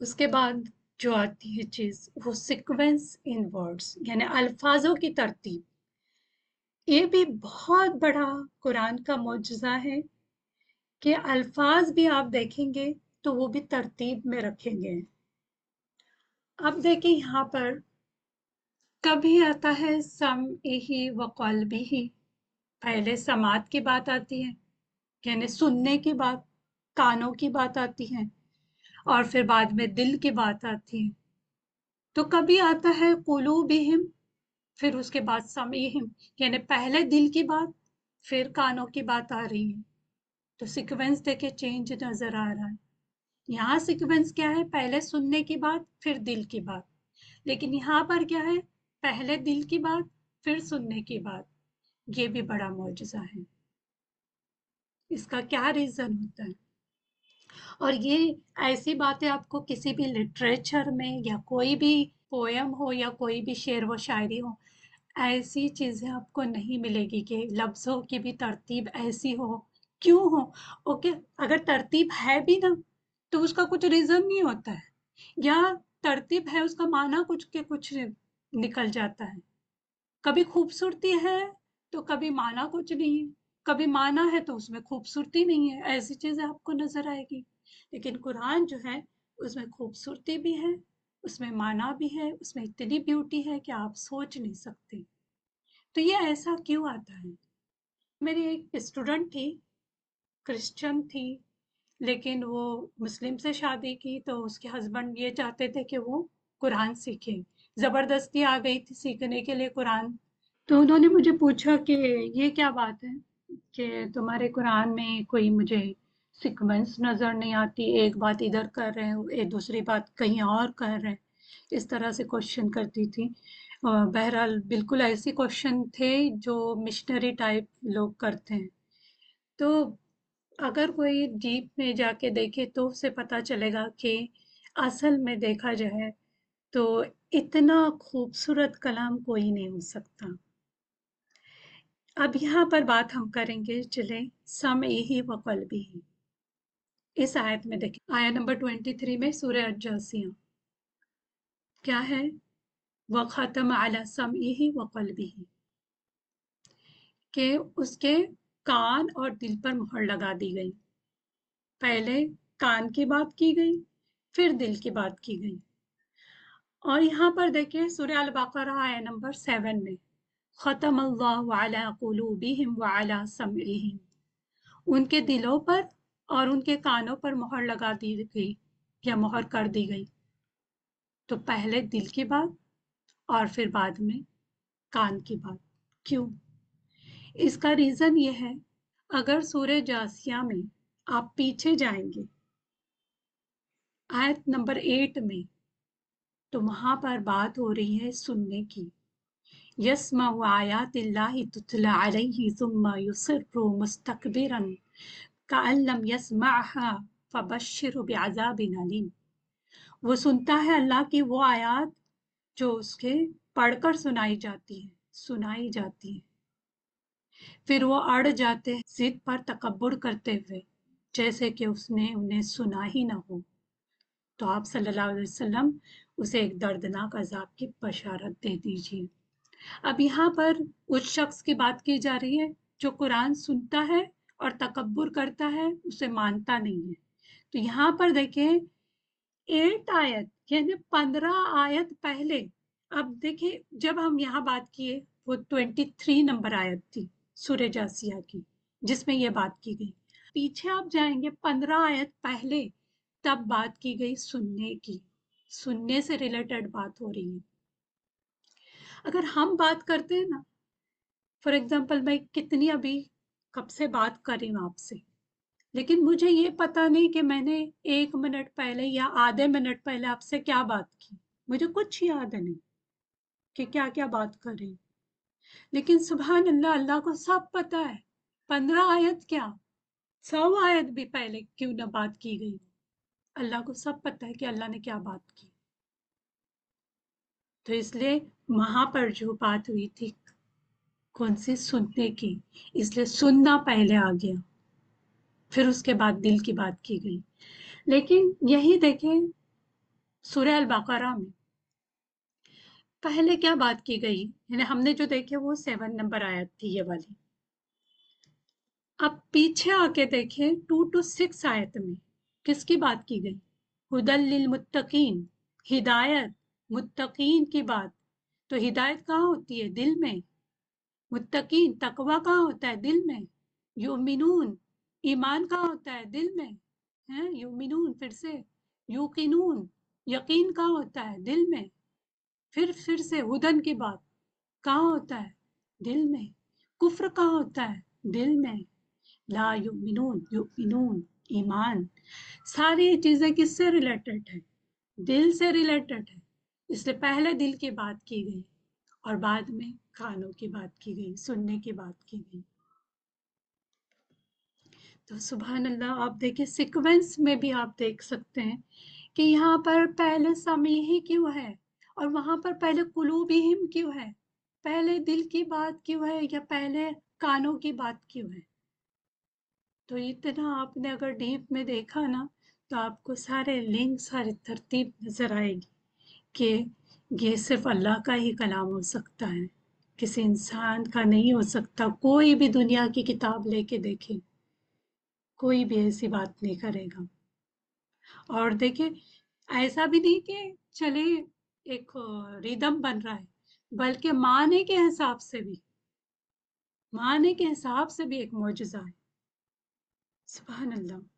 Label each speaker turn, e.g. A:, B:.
A: اس کے بعد جو آتی ہے چیز، وہ سیکوینس ان ورڈز یعنی الفاظوں کی ترتیب۔ یہ بھی بہت بڑا قرآن کا معجزہ ہے کہ الفاظ بھی آپ دیکھیں گے تو وہ بھی ترتیب میں رکھیں گے۔ اب دیکھیں یہاں پر، کبھی آتا ہے سم ہی و قلبی ہی۔ پہلے سماعت کی بات آتی ہے یعنی سننے کی بات، کانوں کی بات آتی ہے۔ اور پھر بعد میں دل کی بات آتی۔ ہے تو کبھی آتا ہے قلوبہم، پھر اس کے بعد سمیہم یعنی پہلے دل کی بات، پھر کانوں کی بات آ رہی۔ ہے تو سیکوینس دیکھے چینج نظر آ رہا ہے۔ یہاں سیکوینس کیا ہے؟ پہلے سننے کی بات، پھر دل کی بات۔ لیکن یہاں پر کیا ہے؟ پہلے دل کی بات، پھر سننے کی بات۔ یہ بھی بڑا معجزہ ہے۔ اس کا کیا ریزن ہوتا ہے؟ اور یہ ایسی باتیں آپ کو کسی بھی لٹریچر میں یا کوئی بھی پوئم ہو یا کوئی بھی شعر و شاعری ہو، ایسی چیزیں آپ کو نہیں ملے گی کہ لفظوں کی بھی ترتیب ایسی ہو۔ کیوں ہو؟ اوکے، اگر ترتیب ہے بھی نا تو اس کا کچھ ریزن نہیں ہوتا ہے۔ یا ترتیب ہے، اس کا معنی کچھ کے کچھ نکل جاتا ہے۔ کبھی خوبصورتی ہے تو کبھی معنی کچھ نہیں۔ ہے کبھی معنی ہے تو اس میں خوبصورتی نہیں ہے، ایسی چیزیں آپ کو نظر آئے گی۔ لیکن قرآن جو ہے، اس میں خوبصورتی بھی ہے، اس میں معنی بھی ہے، اس میں اتنی بیوٹی ہے کہ آپ سوچ نہیں سکتے۔ تو یہ ایسا کیوں آتا ہے؟ میری ایک اسٹوڈنٹ تھی کرسچن تھی، لیکن وہ مسلم سے شادی کی تو اس کے ہسبینڈ یہ چاہتے تھے کہ وہ قرآن سیکھے زبردستی آ گئی تھی سیکھنے کے لیے قرآن۔ تو انہوں نے مجھے پوچھا کہ یہ کیا بات ہے؟ کہ تمہارے قرآن میں کوئی مجھے سیکوینس نظر نہیں آتی، ایک بات ادھر کر رہے ہیں ایک دوسری بات کہیں اور کر رہے ہیں اس طرح سے کوشچن کرتی تھی۔ بہرحال بالکل ایسی کوشچن تھے جو مشنری ٹائپ لوگ کرتے ہیں۔ تو اگر کوئی ڈیپ میں جا کے دیکھے تو اسے پتا چلے گا کہ اصل میں دیکھا جائے تو اتنا خوبصورت کلام کوئی نہیں ہو سکتا۔ اب یہاں پر بات ہم کریں گے چلے سم ہی و قلبی ہی۔ اس آیت میں دیکھیں۔ آیا نمبر 23 میں سورہ اجاسیاں کیا ہے؟ وہ ختم اعلی سم ہی و قلبی ہی۔ کہ اس کے کان اور دل پر مہر لگا دی گئی۔ پہلے کان کی بات کی گئی، پھر دل کی بات کی گئی۔ اور یہاں پر دیکھیں سورہ البقرہ آیا نمبر سیون میں۔ ختم اللہ علی قلوبہم وعلی سمعہم۔ ان کے دلوں پر اور ان کے کانوں پر مہر لگا دی گئی یا مہر کر دی گئی۔ تو پہلے دل کی بات اور پھر بعد میں کان کی بات۔ کیوں؟ اس کا ریزن یہ ہے، اگر سورہ جاسیہ میں آپ پیچھے جائیں گے، آیت نمبر ایٹ میں، تو وہاں پر بات ہو رہی ہے سننے کی۔ يسمع آيات الله تتلى عليه ثم يصر مستكبرا كأن لم يسمعها فبشر بعذاب أليم وہ سنتا ہے اللہ کی وہ آیات جو اس کے پڑھ کر سنائی جاتی ہے سنائی جاتی ہے پھر وہ اڑ جاتے ہیں ضد پر تکبر کرتے ہوئے، جیسے کہ اس نے انہیں سنا ہی نہ ہو۔ تو آپ صلی اللہ علیہ وسلم اسے ایک دردناک عذاب کی بشارت دے دیجیے اب یہاں پر اس شخص کی بات کی جا رہی ہے جو قرآن سنتا ہے اور تکبر کرتا ہے، اسے مانتا نہیں ہے۔ تو یہاں پر دیکھیں، ایٹ آیت یعنی پندرہ آیت پہلے۔ اب دیکھیں، جب ہم یہاں بات کیے، وہ ٹوینٹی تھری نمبر آیت تھی سورہ جاسیہ کی، جس میں یہ بات کی گئی۔ پیچھے آپ جائیں گے، پندرہ آیت پہلے تب بات کی گئی سننے کی۔ سننے سے ریلیٹڈ بات ہو رہی ہے۔ اگر ہم بات کرتے ہیں نا فار ایگزامپل میں کتنی ابھی کب سے بات کر رہی ہوں آپ سے، لیکن مجھے یہ پتا نہیں کہ میں نے ایک منٹ پہلے یا آدھے منٹ پہلے آپ سے کیا بات کی۔ مجھے کچھ یاد نہیں کہ کیا کیا بات کر رہی لیکن سبحان اللہ اللہ کو سب پتا ہے۔ پندرہ آیت کیا؟ سو آیت بھی پہلے کیوں نہ بات کی گئی اللہ کو سب پتا ہے کہ اللہ نے کیا بات کی۔ تو اس لیے وہاں پر جو بات ہوئی تھی، کون سی؟ سننے کی۔ اس لیے سننا پہلے آ گیا۔ پھر اس کے بعد دل کی بات کی گئی۔ لیکن یہی دیکھیں سورہ البقرہ میں۔ پہلے کیا بات کی گئی؟ یعنی ہم نے جو دیکھے وہ سیون نمبر آیت تھی یہ والی۔ اب پیچھے آ کے دیکھیں ٹو ٹو سکس آیت میں کس کی بات کی گئی؟ ہدل للمتقین، ہدایت۔ متقین کی بات۔ تو ہدایت کہاں ہوتی ہے دل میں؟ متقین تقوی کہاں ہوتا ہے دل میں؟ یومنون ایمان کہاں ہوتا ہے دل میں؟ یومنون پھر سے یوقنون، یقین کہاں ہوتا ہے دل میں؟ پھر پھر سے ہدن کی بات۔ کہاں ہوتا ہے دل میں؟ کفر کہاں ہوتا ہے دل میں؟ لا یؤمنون یؤمنون، ایمان۔ ساری چیزیں کس سے ریلیٹڈ ہے دل سے ریلیٹڈ ہے اس لیے پہلے دل کی بات کی گئی اور بعد میں کانوں کی بات کی گئی، سننے کی بات کی گئی۔ تو سبحان اللہ، آپ دیکھیں سیکوینس میں بھی آپ دیکھ سکتے ہیں کہ یہاں پر پہلے سمی ہی کیوں ہے اور وہاں پر پہلے قلوبہم کیوں ہے؟ پہلے دل کی بات کیوں ہے یا پہلے کانوں کی بات کیوں ہے؟ تو اتنا آپ نے اگر ڈیپ میں دیکھا نا، تو آپ کو سارے لنک ساری ترتیب نظر آئے گی۔ کہ یہ صرف اللہ کا ہی کلام ہو سکتا ہے۔ کسی انسان کا نہیں ہو سکتا کوئی بھی دنیا کی کتاب لے کے دیکھے۔ کوئی بھی ایسی بات نہیں کرے گا۔ اور دیکھیں، ایسا بھی نہیں کہ چلے ایک ریدم بن رہا ہے، بلکہ معنی کے حساب سے بھی۔ معنی کے حساب سے بھی ایک معجزہ ہے۔ سبحان اللہ۔